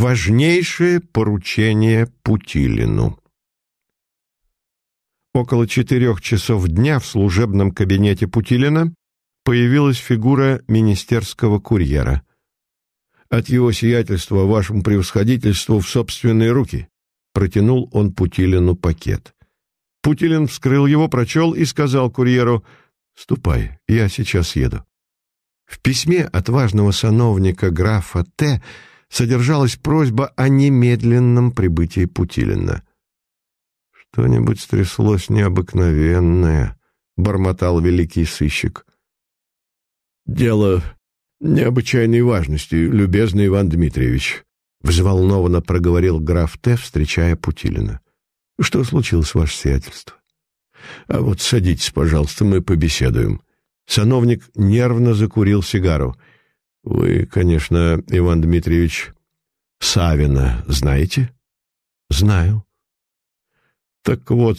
Важнейшее поручение Путилину. Около четырех часов дня в служебном кабинете Путилина появилась фигура министерского курьера. «От его сиятельства вашему превосходительству в собственные руки», протянул он Путилину пакет. Путилин вскрыл его, прочел и сказал курьеру «Ступай, я сейчас еду». В письме от важного сановника графа Т содержалась просьба о немедленном прибытии Путилина. «Что-нибудь стряслось необыкновенное», — бормотал великий сыщик. «Дело необычайной важности, любезный Иван Дмитриевич», — взволнованно проговорил граф Т., встречая Путилина. «Что случилось, ваше сиятельство?» «А вот садитесь, пожалуйста, мы побеседуем». Сановник нервно закурил сигару — вы, конечно, Иван Дмитриевич, Савина знаете? Знаю. Так вот,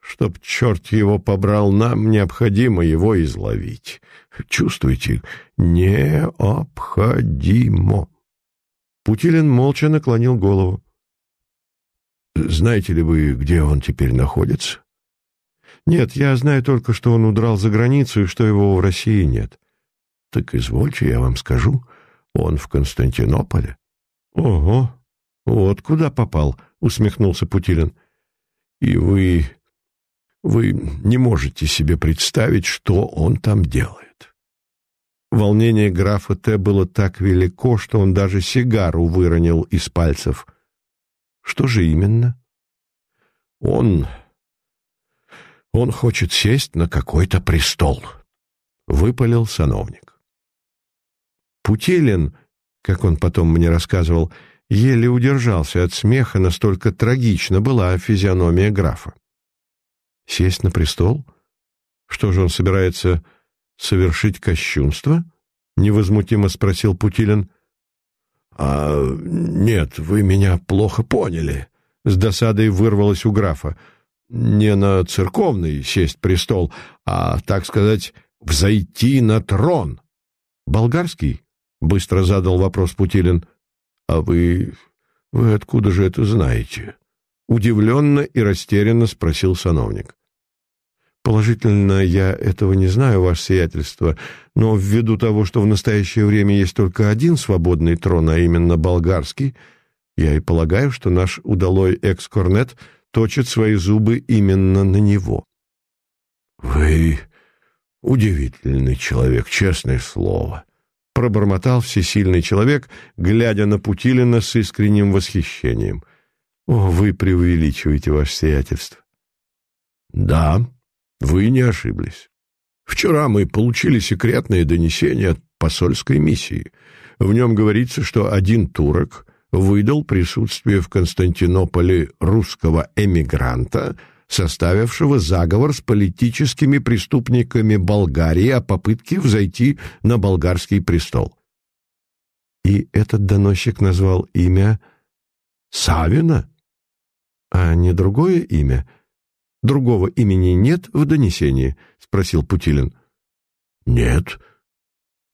чтоб черт его побрал, нам необходимо его изловить. Чувствуете? Необходимо. Путилин молча наклонил голову. Знаете ли вы, где он теперь находится? Нет, я знаю только, что он удрал за границу и что его в России нет. Так извольте, я вам скажу, он в Константинополе. Ого, вот куда попал, усмехнулся Путилин. И вы... вы не можете себе представить, что он там делает. Волнение графа Т. было так велико, что он даже сигару выронил из пальцев. Что же именно? Он... он хочет сесть на какой-то престол, — выпалил сановник. Путилин, как он потом мне рассказывал, еле удержался от смеха, настолько трагично была физиономия графа. Сесть на престол? Что же он собирается совершить кощунство? Невозмутимо спросил Путилин. А нет, вы меня плохо поняли. С досадой вырвалось у графа. Не на церковный сесть престол, а, так сказать, взойти на трон. Болгарский? — быстро задал вопрос Путилин. «А вы... вы откуда же это знаете?» Удивленно и растерянно спросил сановник. «Положительно, я этого не знаю, ваше сиятельство, но ввиду того, что в настоящее время есть только один свободный трон, а именно болгарский, я и полагаю, что наш удалой экс-корнет точит свои зубы именно на него». «Вы удивительный человек, честное слово», пробормотал всесильный человек, глядя на Путилина с искренним восхищением. «О, вы преувеличиваете ваше сиятельство». «Да, вы не ошиблись. Вчера мы получили секретное донесение от посольской миссии. В нем говорится, что один турок выдал присутствие в Константинополе русского эмигранта, составившего заговор с политическими преступниками Болгарии о попытке взойти на болгарский престол. И этот доносчик назвал имя Савина, а не другое имя. Другого имени нет в донесении, спросил Путилин. Нет.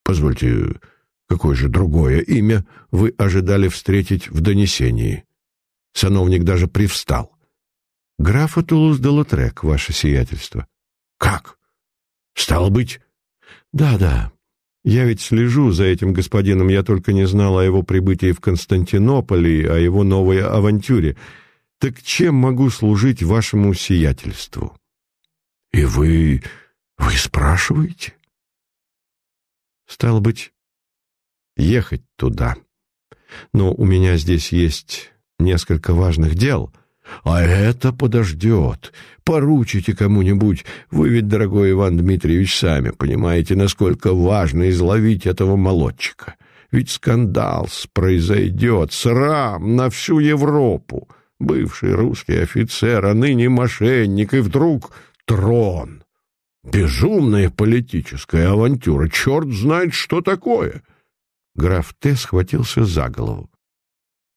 Позвольте, какое же другое имя вы ожидали встретить в донесении? Сановник даже привстал. Графа Тулуз-де-Лотрек, ваше сиятельство. Как? Стало быть... Да-да. Я ведь слежу за этим господином, я только не знал о его прибытии в Константинополе, о его новой авантюре. Так чем могу служить вашему сиятельству? И вы... вы спрашиваете? Стало быть, ехать туда. Но у меня здесь есть несколько важных дел — а это подождет. Поручите кому-нибудь. Вы ведь, дорогой Иван Дмитриевич, сами понимаете, насколько важно изловить этого молодчика. Ведь скандал произойдет, срам на всю Европу. Бывший русский офицер, а ныне мошенник, и вдруг трон. Безумная политическая авантюра. Черт знает, что такое. Граф Т. схватился за голову.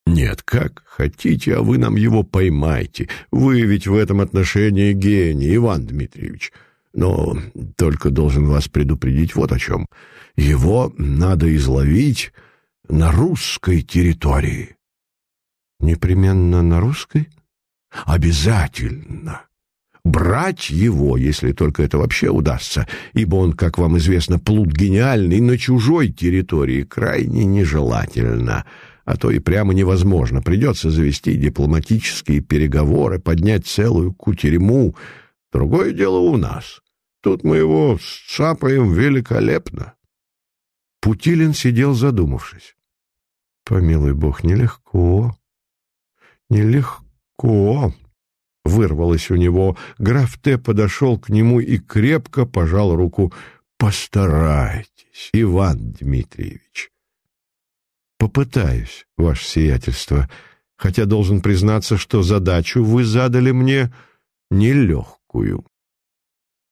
Нет, как хотите, а вы нам его поймайте. Вы ведь в этом отношении гений, Иван Дмитриевич. Но только должен вас предупредить вот о чем. Его надо изловить на русской территории. Непременно на русской? Обязательно. Брать его, если только это вообще удастся, ибо он, как вам известно, плут гениальный, на чужой территории крайне нежелательно, а то и прямо невозможно. Придется завести дипломатические переговоры, поднять целую кутерьму. Другое дело у нас. Тут мы его сцапаем великолепно. Путилин сидел задумавшись. Помилуй бог, нелегко. Нелегко. Вырвалось у него. Граф Т. подошел к нему и крепко пожал руку. «Постарайтесь, Иван Дмитриевич». «Попытаюсь, ваше сиятельство, хотя должен признаться, что задачу вы задали мне нелегкую».